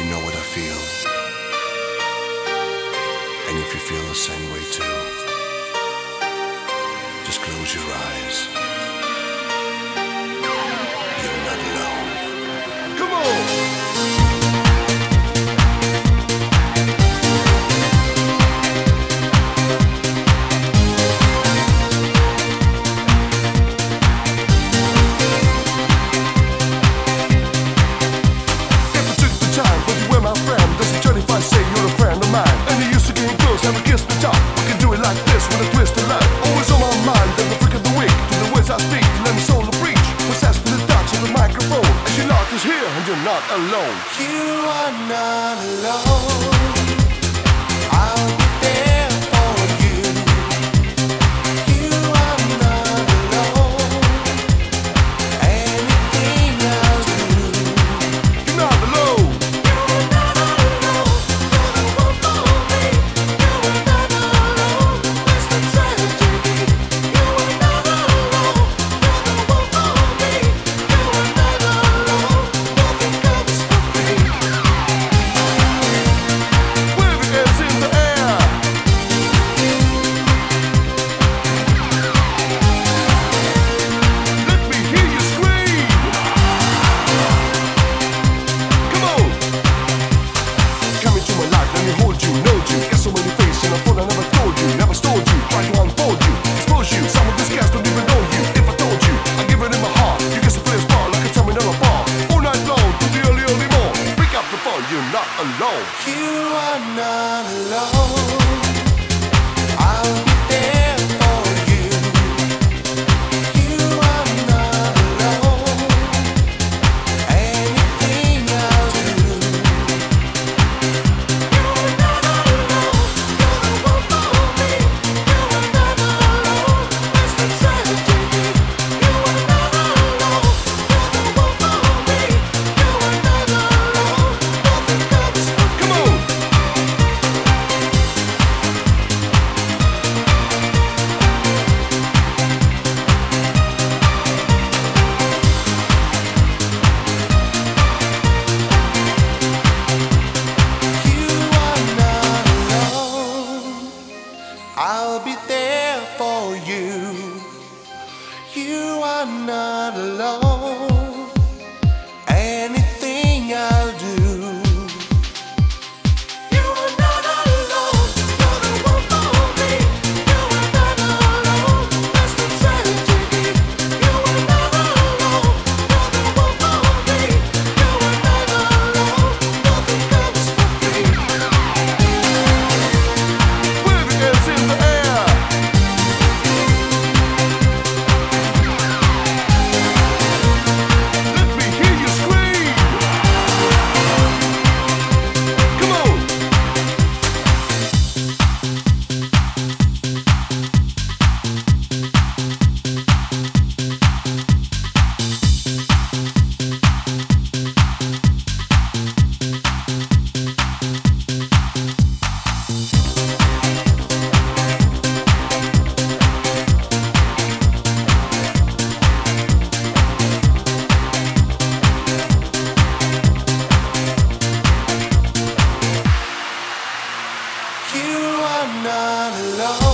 you know what I feel, and if you feel the same way too, just close your eyes. Kiss to top. We can do it like this with a twist of love. Always on my mind, and the freak of the week. To the words I speak, to let me soul to preach. Possessed with the touch on the microphone. And your lot is here, and you're not alone. You are not alone. I'll be there. alone. You are not alone. I'm not alone. you are not alone.